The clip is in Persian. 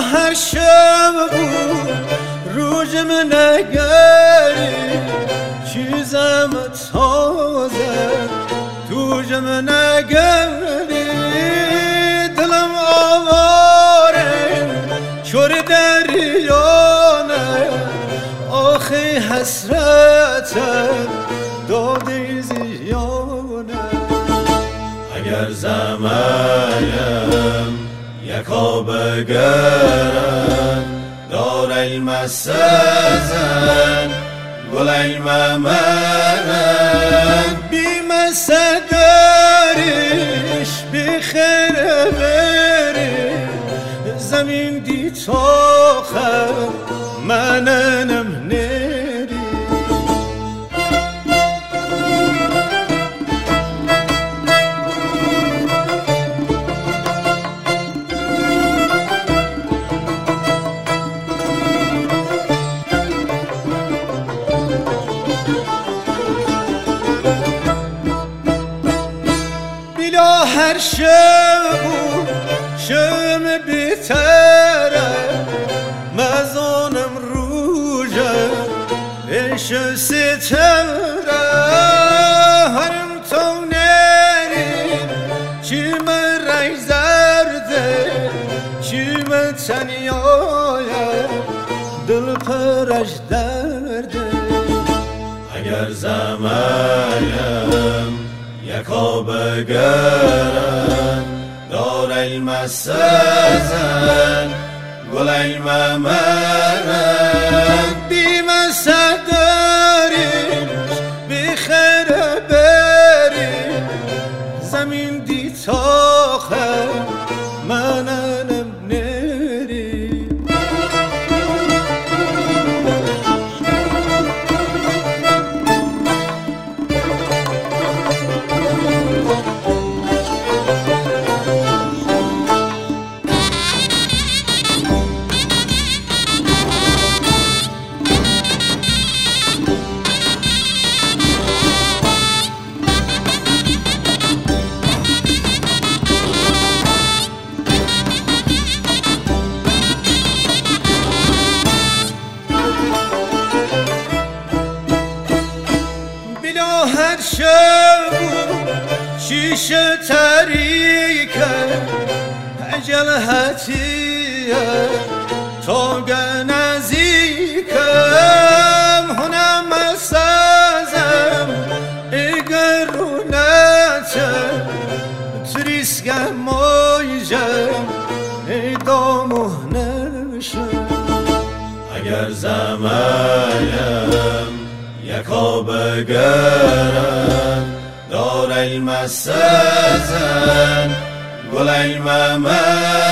هر شب بود روزم نگری چیزم تازه توجم نگری دلم آواره چور دریانه آخی حسرت دادی زیانه اگر زمانم یکا بگرن دار المسزن گل الممرن بیمسه دارش بخیر بری زمین دی تاخر مننم نری شم بیتره مزانم روژه اش ستره. هرم تو نری چی من رنگ زرده چی من تنیایه دل پرش درده. اگر زمانم یکا بگرن دار المسزن گل الممرن بیمسه بلا هر شب شیشه تاریکه اجل هتیه یکا بگرن دار المسزن گل الممرن